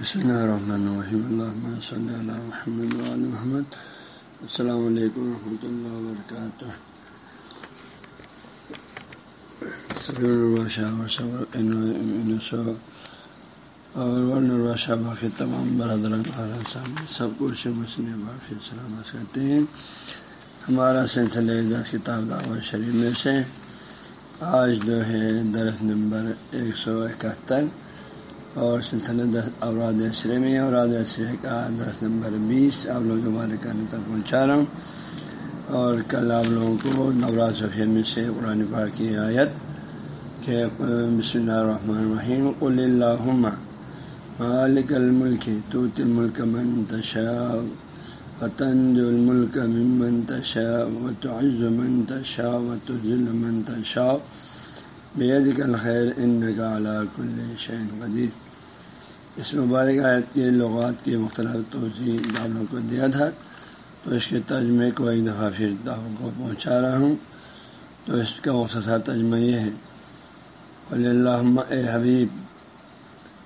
بسم اللہ الرحمن الرحیم اللہ صلی اللہ محمد علیہ محمد السلام علیکم ورحمۃ اللہ وبرکاتہ اور شاہ باقی تمام برادران سامنے سب کچھ مسلم باقی سلامت کرتے ہیں ہمارا سلسلہ دس کتاب دعوت شریف میں سے آج جو ہے درخت نمبر ایک سو اکہتر اور سلسلہ دس اوراد عصرے میں اوراد عصرے کا دس نمبر بیس آپ لوگ دوبارہ کرنے تک پہنچا رہا ہوں۔ اور کل آپ لوگوں کو نوراز صفیہ میں سے قرآن پاک کی آیت کہ، بسم اللہ الرحمن الرحیم، قل اللہ مالک الملک تو الملک من تشاء وطنج الملک ممن تشاء، وتعز من تشاء، وتذل من تشاء۔ بید الخیر ان کا کل شین قدیر۔ اس مبارک آیت کے لغات کی مختلف توضیع دعووں کو دیا تھا۔ تو اس کے ترجمے کو ایک دفعہ پھر دعووں کو پہنچا رہا ہوں۔ تو اس کا مختصر ترجمہ یہ ہے۔ ولی اللہ اے حبیب،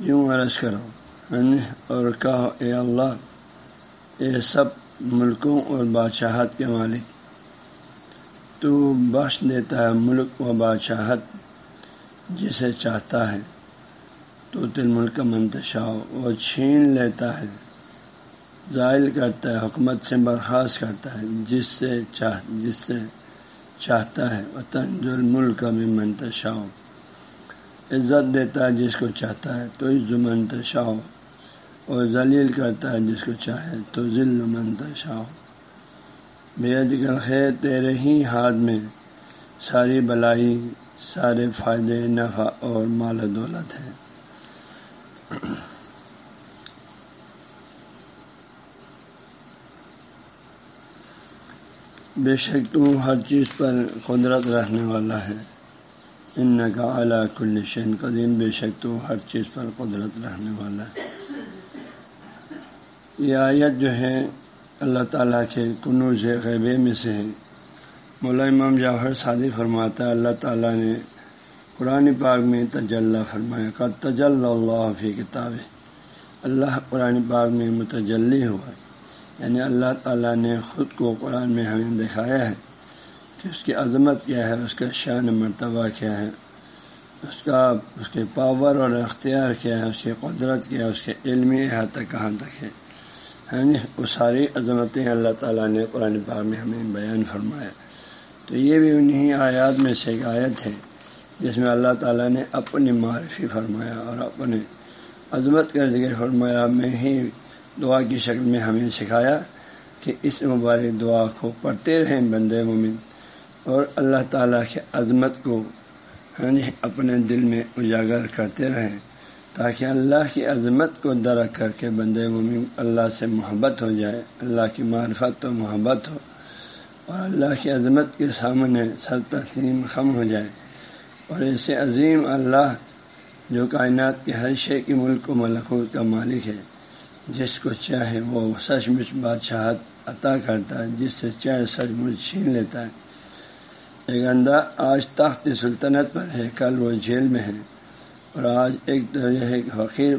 یوں عرض کرو اور کہو اے اللہ، اے سب ملکوں اور بادشاہت کے مالک، تو بخش دیتا ہے ملک و بادشاہت۔ جسے چاہتا ہے، تو تل ملک کا منتشا وہ چھین لیتا ہے۔ ظاہر کرتا ہے حکومت سے برخاست کرتا ہے۔ جس سے چاہ، جس سے چاہتا ہے، وطن جو ملک میں منتشا۔ عزت دیتا ہے جس کو چاہتا ہے، تو عز منتشا۔ اور ذلیل کرتا ہے جس کو چاہے، تو ذل منتشا۔ بےد خیر تیرے ہی ہاتھ میں، ساری بلائی سارے فائدے، نفع اور مال و دولت ہے بے شک تو ہر چیز پر قدرت رہنے والا ہے۔ ان کا اعلیٰ کل شین قدیم بے شک تو ہر چیز پر قدرت رہنے والا ہے۔ یہ آیت جو ہے، اللہ تعالیٰ کے کنوز غیبے میں سے ہے۔ مولا امام جعفر شادی فرماتا ہے، اللہ تعالیٰ نے قرآن پاک میں تجلّہ فرمایا کا تجل اللہ فی کتاب اللہ قرآن پاک میں متجلی ہوا یعنی اللہ تعالیٰ نے خود کو قرآن میں ہمیں دکھایا ہے کہ اس کی عظمت کیا ہے، اس کا شان مرتبہ کیا ہے، اس کا، اس کے پاور اور اختیار کیا ہے، اس کی قدرت کیا ہے، اس کے علمی احاطہ کہاں تک ہے۔ یعنی وہ ساری عظمتیں اللہ تعالیٰ نے قرآن پاک میں ہمیں بیان فرمایا۔ تو یہ بھی انہیں آیات میں سے ایک آیت ہے، جس میں اللہ تعالیٰ نے اپنی معرفی فرمایا اور اپنے عظمت کا ذکر فرمایا۔ میں ہی دعا کی شکل میں ہمیں سکھایا کہ اس مبارک دعا کو پڑھتے رہیں بند مومن اور اللہ تعالیٰ کے عظمت کو ہاں جی، اپنے دل میں اجاگر کرتے رہیں تاکہ اللہ کی عظمت کو درک کر کے بند مومن اللہ سے محبت ہو جائے، اللہ کی معرفت و محبت ہو۔ اور اللہ کی عظمت کے سامنے سر تسلیم خم ہو جائے اور ایسے عظیم اللہ جو کائنات کے ہر شے کے ملک و ملکوت کا مالک ہے، جس کو چاہے وہ سچ مچ بادشاہت عطا کرتا ہے، جس سے چاہے سچ مچ چھین لیتا ہے۔ ایک اندھا آج تخت سلطنت پر ہے، کل وہ جیل میں ہے۔ اور آج ایک تو یہ فقیر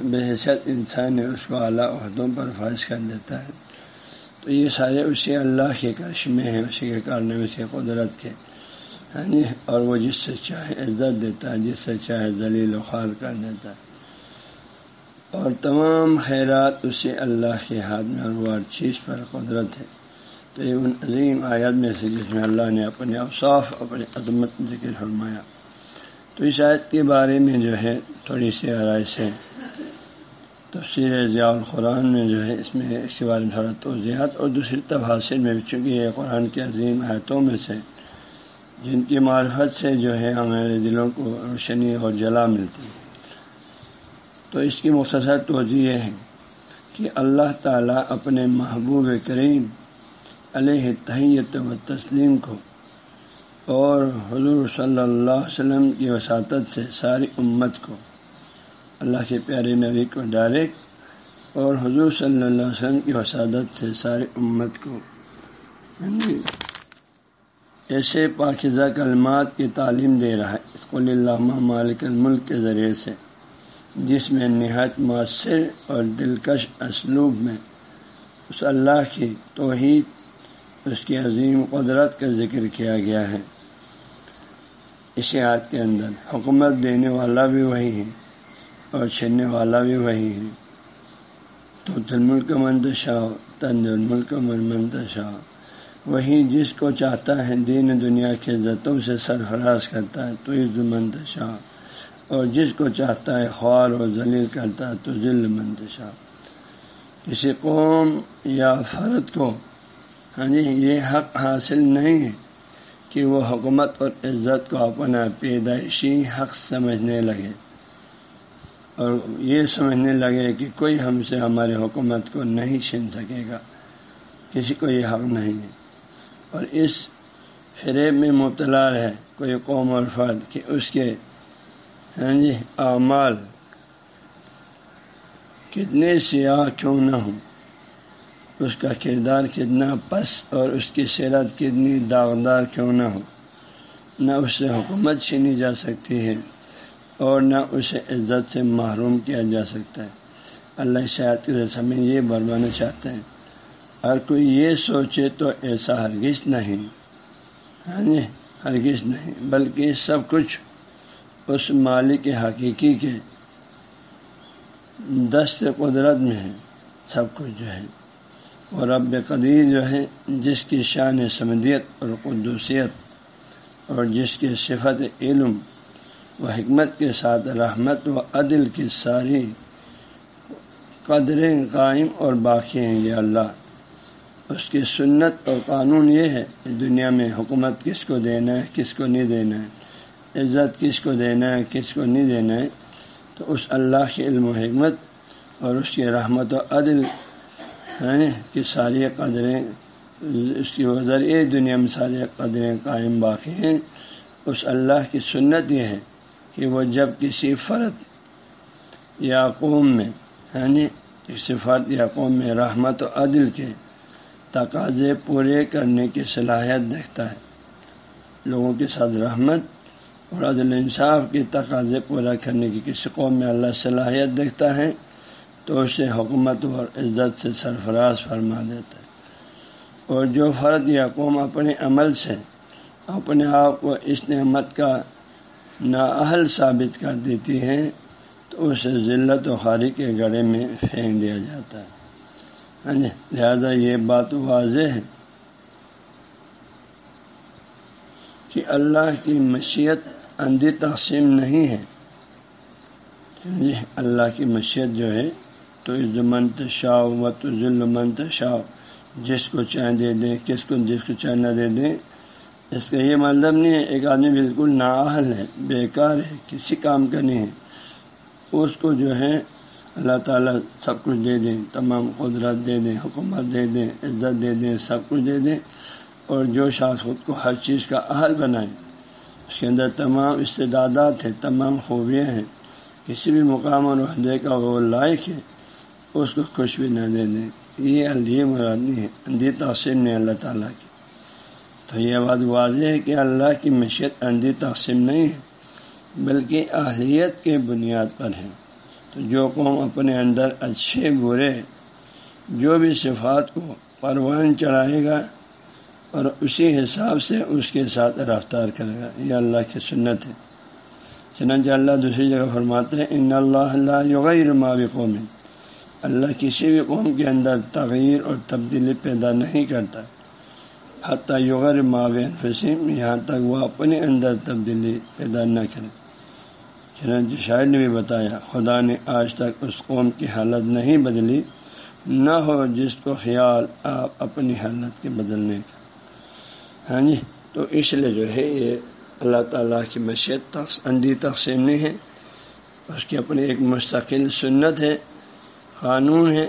بحثت انسان ہے، اس کو اعلیٰ عہدوں پر فائز کر دیتا ہے۔ تو یہ سارے اسی اللہ کے کرشمے ہیں، اسی کے کارنامے اس قدرت کے۔ یعنی اور وہ جس سے چاہے عزت دیتا ہے، جس سے چاہے ذلیل و خوار کر دیتا ہے۔ اور تمام خیرات اسی اللہ کے ہاتھ میں، اور وہ ہر چیز پر قدرت ہے۔ تو یہ ان عظیم آیات میں سے، جس میں اللہ نے اپنے اوصاف اپنے عظمت ذکر فرمایا۔ تو اس آیت کے بارے میں جو ہے، تھوڑی سی آرائش ہے۔ تفسیر ضیاء القرآن میں جو ہے، اس میں اس کے بارے میں تھوڑا توضیحات اور دوسری تفاصر میں بھی، چونکہ یہ قرآن کے عظیم آیتوں میں سے جن کی معرفت سے جو ہے ہمارے دلوں کو روشنی اور جلا ملتی تو اس کی مختصر توجہ یہ ہے کہ اللہ تعالیٰ اپنے محبوب کریم علیہ تحیت و تسلیم کو اور حضور صلی اللہ علیہ وسلم کی وساطت سے ساری امت کو اللہ کے پیارے نبی کو ڈائریکٹ اور حضور صلی اللہ علیہ وسلم کی وسادت سے ساری امت کو۔ یعنی ایسے پاکزہ کلمات کی تعلیم دے رہا ہے۔ اس کو اللہ مالک الملک کے ذریعے سے، جس میں نہایت مؤثر اور دلکش اسلوب میں اس اللہ کی توحید، اس کی عظیم قدرت کا ذکر کیا گیا ہے۔ اس یاد کے اندر حکومت دینے والا بھی وہی ہے۔ اور چھیننے والا بھی وہی ہے۔ تو تل ملک منتشا تند الملک من منتشا وہی جس کو چاہتا ہے دین دنیا کے عزتوں سے سرفراز کرتا ہے، تو عز منتشا اور جس کو چاہتا ہے خوار و ذلیل کرتا ہے، تو ذل منتشا کسی قوم یا فرد کو ہاں جی یہ حق حاصل نہیں ہے کہ وہ حکومت اور عزت کو اپنا پیدائشی حق سمجھنے لگے۔ اور یہ سمجھنے لگے کہ کوئی ہم سے ہماری حکومت کو نہیں چھین سکے گا۔ کسی کو یہ حق نہیں ہے۔ اور اس فریب میں مبتلا ہے کوئی قوم اور فرد کہ اس کے ہاں جی اعمال کتنے سیاہ کیوں نہ ہوں۔ اس کا کردار کتنا پس اور اس کی سیرت کتنی داغدار کیوں نہ ہو۔ نہ اس سے حکومت چھینی جا سکتی ہے۔ اور نہ اسے عزت سے محروم کیا جا سکتا ہے۔ اللہ شاید کے سمے یہ بروانا چاہتے ہیں۔ ہر کوئی یہ سوچے تو ایسا ہرگز نہیں۔ ہاں جی ہرگز نہیں، بلکہ سب کچھ اس مالک حقیقی کے دست قدرت میں ہے۔ سب کچھ جو ہے۔ اور رب قدیر جو ہے، جس کی شان سمدیت اور قدوسیت اور جس کی صفت علم و حکمت کے ساتھ رحمت و عدل کی ساری قدریں قائم اور باقی ہیں یہ اللہ۔ اس کی سنت اور قانون یہ ہے کہ دنیا میں حکومت کس کو دینا ہے، کس کو نہیں دینا ہے۔ عزت کس کو دینا ہے، کس کو نہیں دینا ہے۔ تو اس اللہ کے علم و حکمت اور اس کی رحمت و عدل ہیں کہ ساری قدریں، اس کی وزر دنیا میں ساری قدریں قائم باقی ہیں۔ اس اللہ کی سنت یہ ہے کہ وہ جب کسی فرد یا قوم میں یعنی کسی فرد یا قوم میں رحمت و عدل کے تقاضے پورے کرنے کی صلاحیت دیکھتا ہے، لوگوں کے ساتھ رحمت اور عدل انصاف کی تقاضے پورا کرنے کی کسی قوم میں اللہ صلاحیت دیکھتا ہے، تو اسے حکومت اور عزت سے سرفراز فرما دیتا ہے۔ اور جو فرد یا قوم اپنے عمل سے، اپنے آپ کو اس نعمت کا نااہل ثابت کر دیتی ہے تو اسے ذلت و خاری کے گڑے میں پھینک دیا جاتا ہے۔ ہاں جی لہذا یہ بات واضح ہے کہ اللہ کی مشیت اندھی تقسیم نہیں ہے۔ ہاں جی اللہ کی مشیت جو ہے، تو عز منتشا و تو ذل منتشا جس کو چائے دے دیں، کس کو جس کو چائے نہ دے دیں اس کا یہ مطلب نہیں ہے، ایک آدمی بالکل نااہل ہے، بیکار ہے، کسی کام کا نہیں ہے۔ اس کو جو ہے، اللہ تعالیٰ سب کچھ دے دیں، تمام قدرت دے دیں، حکومت دے دیں، عزت دے دیں، سب کچھ دے دیں۔ اور جو شاخ خود کو ہر چیز کا اہل بنائیں اس کے اندر تمام استدادات ہیں، تمام خوبیاں ہیں۔ کسی بھی مقام اور عہدے کا وہ لائق ہے، اس کو خوش بھی نہ دے دیں۔ یہ اللہ مراد نہیں ہے، اندھی تقسیم نہیں اللہ تعالیٰ کی۔ تو یہ بات واضح ہے کہ اللہ کی مشیت اندھی تقسیم نہیں ہے، بلکہ اہلیت کے بنیاد پر ہے۔ تو جو قوم اپنے اندر اچھے، برے، جو بھی صفات کو پروان چڑھائے گا اور اسی حساب سے اس کے ساتھ رفتار کرے گا، یہ اللہ کی سنت ہے۔ چنانچہ اللہ دوسری جگہ فرماتے ہیں، ان اللہ اللہ یغیر ماوی قوم اللہ کسی بھی قوم کے اندر تغیر اور تبدیلی پیدا نہیں کرتا۔ حتیٰ یغیر ماو فسیم یہاں تک وہ اپنے اندر تبدیلی پیدا نہ کرے چنانچہ شاعر نے بھی بتایا، خدا نے آج تک اس قوم کی حالت نہیں بدلی، نہ ہو جس کو خیال آپ اپنی حالت کے بدلنے کا۔ ہاں جی تو اس لیے جو ہے، یہ اللہ تعالیٰ کی مشیت اندھی تقسیم نہیں ہے، اس کی اپنی ایک مستقل سنت ہے، قانون ہے۔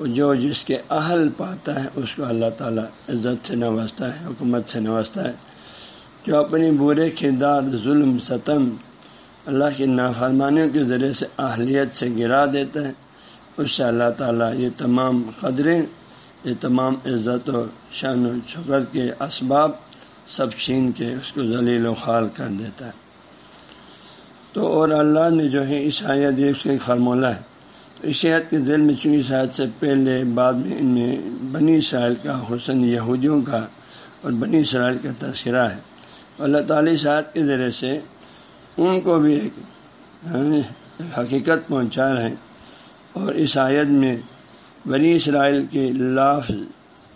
جو جس کے اہل پاتا ہے، اس کو اللہ تعالیٰ عزت سے نوازتا ہے حکومت سے نوازتا ہے۔ جو اپنی برے کردار، ظلم، ستم اللہ کی نافرمانیوں کے ذریعے سے اہلیت سے گرا دیتا ہے، اس سے اللہ تعالیٰ یہ تمام قدریں، یہ تمام عزت و شان و شکر کے اسباب سب چھین کے اس کو ذلیل و خال کر دیتا ہے۔ تو اور اللہ نے جو ہے اس آیت اس ایک ہے۔ اس آیت کے ذیل میں چونکہ اس آیت سے پہلے بعد میں ان میں بنی اسرائیل کا حسن یہودیوں کا اور بنی اسرائیل کا تذکرہ ہے۔ اللہ تعالیٰ اس آیت کے ذریعے سے ان کو بھی ایک حقیقت پہنچا رہے ہیں۔ اور اس آیت میں بنی اسرائیل کے لافظ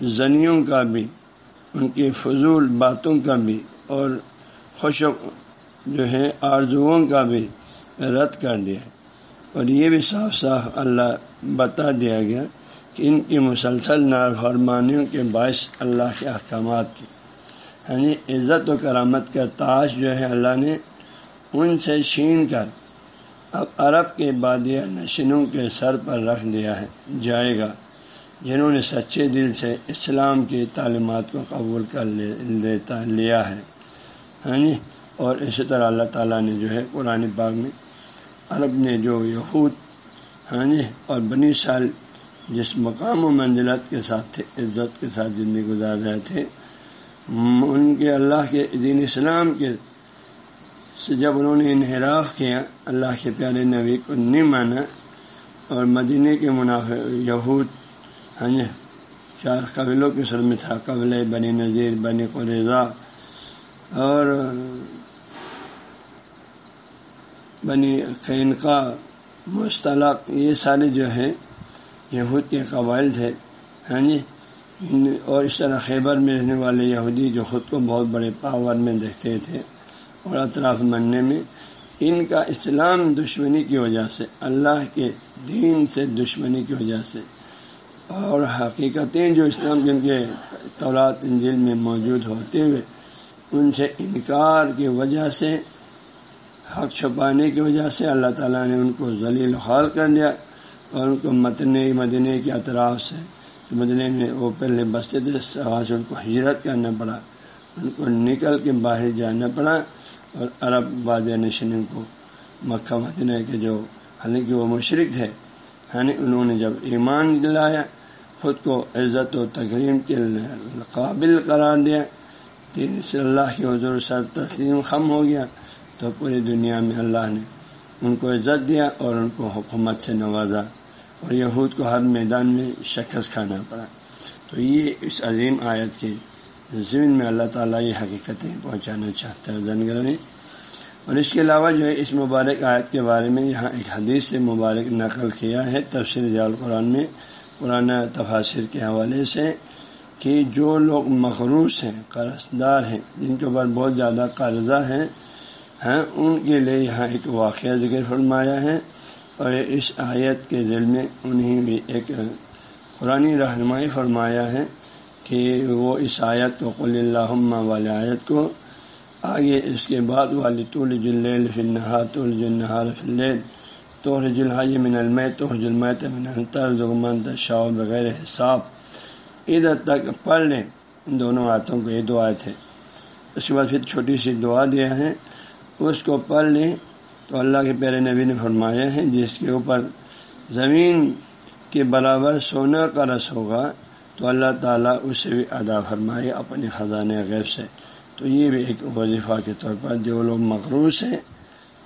زنیوں کا بھی، ان کی فضول باتوں کا بھی اور خوش جو ہے آرزوؤں کا بھی رد کر دیا۔ اور یہ بھی صاف صاف اللہ بتا دیا گیا کہ ان کی مسلسل نافرمانیوں کے باعث اللہ کے احکامات کی۔ یعنی عزت و کرامت کا تاش جو ہے اللہ نے ان سے چھین کر اب عرب کے بادیہ نشنوں کے سر پر رکھ دیا ہے، جائے گا۔ جنہوں نے سچے دل سے اسلام کی تعلیمات کو قبول کر لیتا، لیا ہے۔ ہاں جی اور اسی طرح اللہ تعالیٰ نے جو ہے قرآن باغ میں عرب نے جو یہود ہاں جی اور بنی سال جس مقام و منزلت کے ساتھ تھے، عزت کے ساتھ زندگی گزار رہے تھے ان کے اللہ کے دین اسلام کے سے جب انہوں نے انحراف کیا، اللہ کے پیارے نبی کو نہیں مانا، اور مدینہ کے منافع یہود ہاں جی چار قبلوں کے سر میں تھا قبل بنی نذیر، بنی قریضہ اور بنی قینقا مشتلق یہ سارے جو ہیں، یہود کے قبائل تھے ہاں جی؟ اور اس طرح خیبر میں رہنے والے یہودی جو خود کو بہت بڑے پاور میں دیکھتے تھے اور اطراف مننے میں، ان کا اسلام دشمنی کی وجہ سے، اللہ کے دین سے دشمنی کی وجہ سے اور حقیقتیں جو اسلام کے ان کے طورات انجل میں موجود ہوتے ہوئے، ان سے انکار کی وجہ سے حق چھپانے کی وجہ سے اللہ تعالیٰ نے ان کو ذلیل حال کر دیا اور ان کو متنے مدنے کے اطراف سے مدنے میں وہ پہلے بستے تھے وہاں سے ان کو ہجرت کرنا پڑا، ان کو نکل کے باہر جانا پڑا اور عرب باد نشن کو مکہ مدینہ کے جو حالانکہ وہ مشرق تھے یعنی انہوں نے جب ایمان دلایا، خود کو عزت و تقریم کے قابل قرار دیا، دین صلی اللہ کے حضور سر تسلیم خم ہو گیا۔ تو پوری دنیا میں اللہ نے ان کو عزت دیا اور ان کو حکومت سے نوازا اور یہود کو ہر میدان میں شکست کھانا پڑا۔ تو یہ اس عظیم آیت کی زمین میں اللہ تعالیٰ یہ حقیقتیں پہنچانا چاہتا ہے۔ زنگر میں اور اس کے علاوہ جو ہے اس مبارک آیت کے بارے میں یہاں ایک حدیث سے مبارک نقل کیا ہے۔ تفسیر ضیاء القرآن میں قرآن تفاصر کے حوالے سے کہ جو لوگ مخروص ہیں قرض دار ہیں، جن کے اوپر بہت زیادہ قرضہ ہیں ہیں ان کے لیے یہاں ایک واقعہ ذکر فرمایا ہے اور اس آیت کے ذیل میں انہیں بھی ایک قرآن رہنمائی فرمایا ہے کہ وہ اس آیت کو قل اللہ والی آیت کو آگے اس کے بعد والی طول جل فنحا طول جنہار فل تو من الم تو حجلمت من الطرمند شاء بغیر حساب۔ ادھر تک پڑھ لیں، ان دونوں آیتوں کو، یہ دو آئے تھے اس کے بعد پھر چھوٹی سی دعا دیا ہے۔ اس کو پڑھ لیں تو اللہ کے پیارے نبی نے فرمایا ہے، جس کے اوپر زمین کے برابر سونا کا رس ہوگا، تو اللہ تعالیٰ اسے بھی ادا فرمائے اپنے خزانے غیب سے۔ تو یہ بھی ایک وظیفہ کے طور پر جو لوگ مقروض ہیں،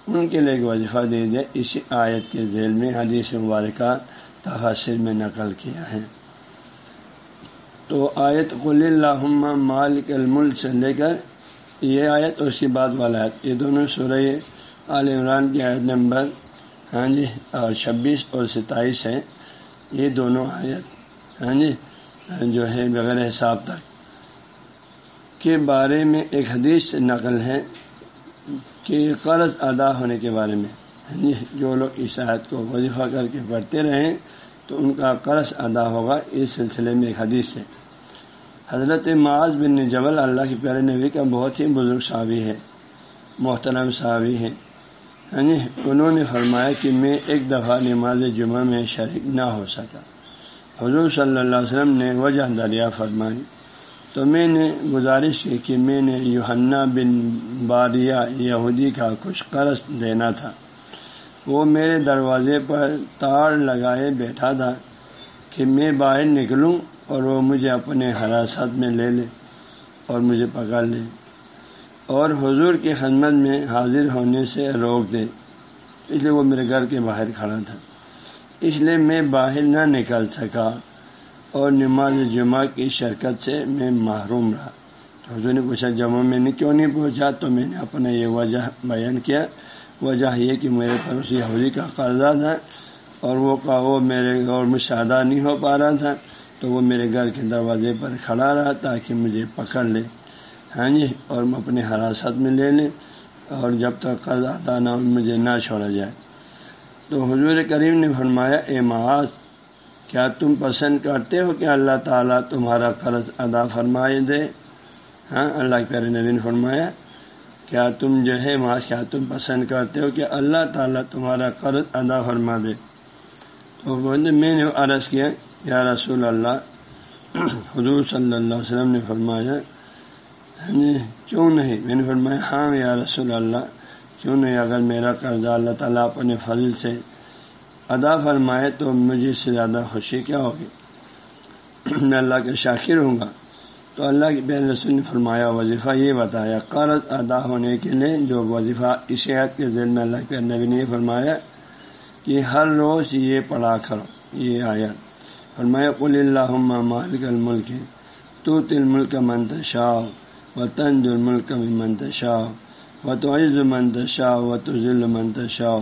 ان کے لیے ایک وظیفہ دے دیا۔ اسی آیت کے ذیل میں، حدیث مبارکہ تفاصر میں نقل کیا ہے۔ تو آیت قل اللہ مالک الملک سے لے کر یہ آیت اور اس کے بعد والا آیت. یہ دونوں سورہ عال عمران کی آیت نمبر ہاں جی اور چھبیس اور ستائیس ہے یہ دونوں آیت ہاں جی جو ہے بغیر حساب تک. کے بارے میں ایک حدیث نقل ہے کہ قرض ادا ہونے کے بارے میں ہاں جی جو لوگ اس آیت کو وظیفہ کر کے پڑھتے رہیں تو ان کا قرض ادا ہوگا. اس سلسلے میں ایک حدیث ہے. حضرت معاذ بن جبل اللہ کے پیارے نبی کا بہت ہی بزرگ صحابی ہے محترم صحابی ہے یعنی انہوں نے فرمایا کہ میں ایک دفعہ نماز جمعہ میں شریک نہ ہو سکا۔ حضور صلی اللہ علیہ وسلم نے وجہ دریا فرمائی۔ تو میں نے گزارش کی کہ میں نے یوحنا بن باریہ یہودی کا کچھ قرض دینا تھا۔ وہ میرے دروازے پر تار لگائے بیٹھا تھا کہ میں باہر نکلوں اور وہ مجھے اپنے حراست میں لے لے اور مجھے پکڑ لے اور حضور کی خدمت میں حاضر ہونے سے روک دے۔ اس لیے وہ میرے گھر کے باہر کھڑا تھا۔ اس لیے میں باہر نہ نکل سکا اور نماز جمعہ کی شرکت سے میں محروم رہا۔ حضور نے پوچھا جمعہ میں نے کیوں نہیں پہنچا؟ تو میں نے اپنا یہ وجہ بیان کیا۔ وجہ یہ کہ میرے پڑوسی یہودی کا قرضہ تھا اور وہ کا وہ میرے اور مشاہدہ نہیں ہو پا رہا تھا۔ تو وہ میرے گھر کے دروازے پر کھڑا رہا تاکہ مجھے پکڑ لے۔ ہاں جی اور میں اپنے حراست میں لے لیں اور جب تک قرض ادا نہ مجھے نہ چھوڑا جائے۔ تو حضور کریم نے فرمایا، اے معاذ، کیا تم پسند کرتے ہو کہ اللہ تعالیٰ تمہارا قرض ادا فرمائے دے؟ ہاں اللہ کے پیارے نبی نے فرمایا، کیا تم جو ہے معاذ، کیا تم پسند کرتے ہو کہ اللہ تعالیٰ تمہارا قرض ادا فرما دے؟ تو میں نے عرض کیا یا رسول اللہ، حضور صلی اللہ علیہ وسلم نے فرمایا جی کیوں نہیں؟ میں نے فرمایا ہاں یا رسول اللہ، کیوں نہیں؟ اگر میرا قرضہ اللہ تعالیٰ اپنے فضل سے ادا فرمائے تو مجھے سے زیادہ خوشی کیا ہوگی؟ میں اللہ کے شاکر ہوں گا۔ تو اللہ کے بین رسول نے فرمایا، وظیفہ یہ بتایا، قرض ادا ہونے کے لیے جو وظیفہ اس عید کے ذیل میں اللہ کے نبی نے فرمایا، کہ ہر روز یہ پڑھا کرو، یہ آیت۔ فرمایا، قل اللہ مالک الملک تو تل ملک منتشا و تنج الملک میں منتشا و تو عز منتشا و تو ذل منتشا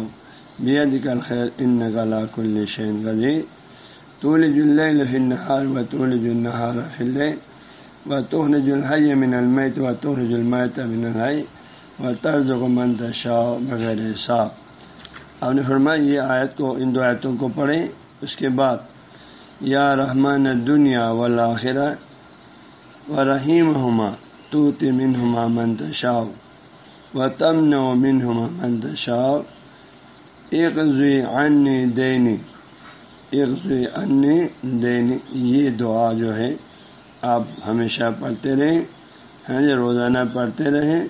بید کل خیر ان نقلا کل شین غذی طول جل فنہار و طول جلنہار فل و توہن جلحی من المیت و توہر جلمیت من الحی. و طرز و منتشا بغیر صاف آپ نے فرمایا، یہ آیت کو، ان دو آیتوں کو پڑھیں، اس کے بعد یا رحمان دنیا ولاخرہ و رحیم ہما تو تمن ہما منتشاؤ و تمن و من ہما منتشاؤ ایک زوی ان دینی ایک زوی ان دینی، یہ دعا جو ہے آپ ہمیشہ پڑھتے رہیں ہاں جی روزانہ پڑھتے رہیں۔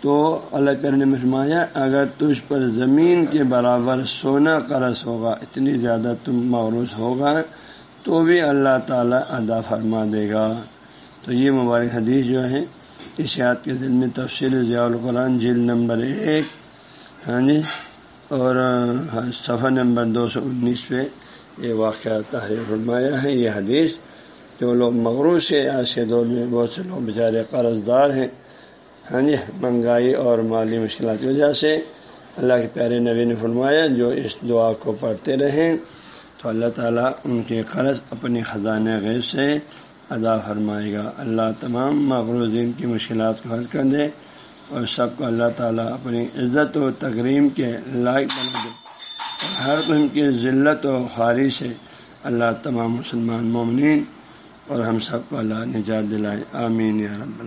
تو اللہ کرنے فرمایا، اگر تجھ پر زمین کے برابر سونا قرض ہوگا، اتنی زیادہ تم معروض ہوگا تو بھی اللہ تعالیٰ ادا فرما دے گا۔ تو یہ مبارک حدیث جو ہے اشیات کے دل میں تفصیل ضیاء القرآن، جلد نمبر ایک ہاں جی اور ہاں، صفحہ نمبر دو سو انیس پہ یہ واقعہ تحریر فرمایا ہے۔ یہ حدیث جو لوگ مغروض ہے آج کے دور میں بہت سے لوگ بیچارے قرض دار ہیں ہاں جی مہنگائی اور مالی مشکلات کی وجہ سے اللہ کے پیارے نبی نے فرمایا، جو اس دعا کو پڑھتے رہیں تو اللہ تعالیٰ ان کے قرض اپنی خزانہ غیب سے ادا فرمائے گا۔ اللہ تمام مغروزین کی مشکلات کو حل کر دے اور سب کو اللہ تعالیٰ اپنی عزت و تقریم کے لائق بنا دے۔ اور ہر قسم کی ذلت و خاری سے اللہ تمام مسلمان مومنین اور ہم سب کو اللہ نجات دلائے۔ آمین یا رب اللہ